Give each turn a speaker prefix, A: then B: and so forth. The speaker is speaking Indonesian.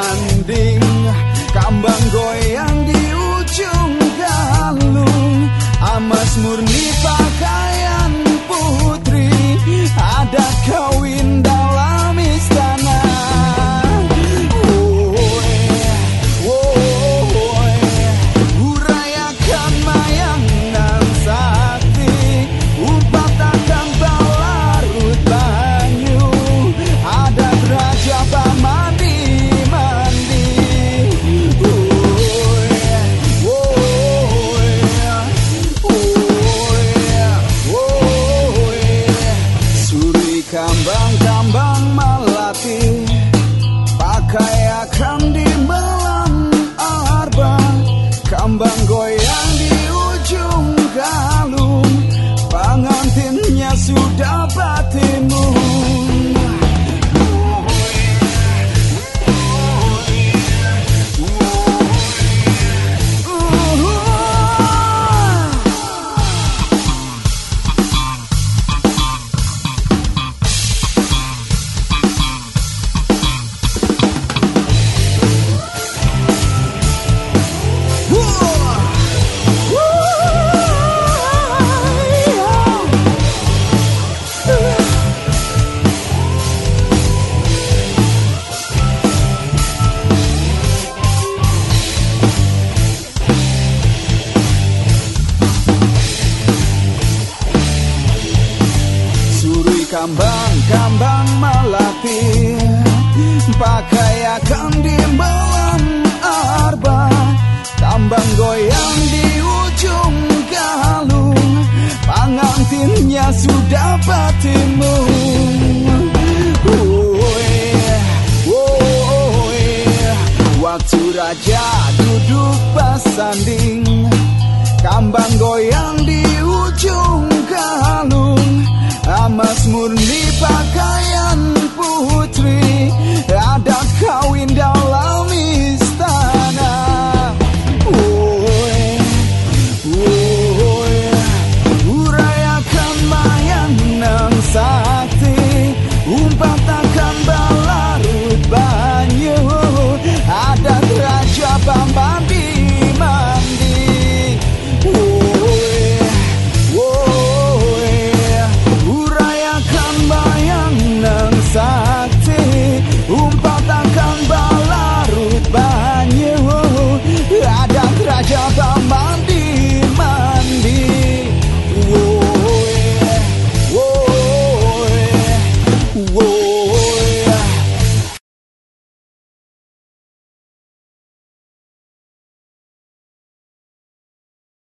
A: bersanding Kambang goyang di ujung galung Amas murni kambang-kambang melati Pakai akan di malam arba. Kambang goyang di ujung galung Pengantinnya sudah batimun Waktu raja duduk bersanding. Kambang goyang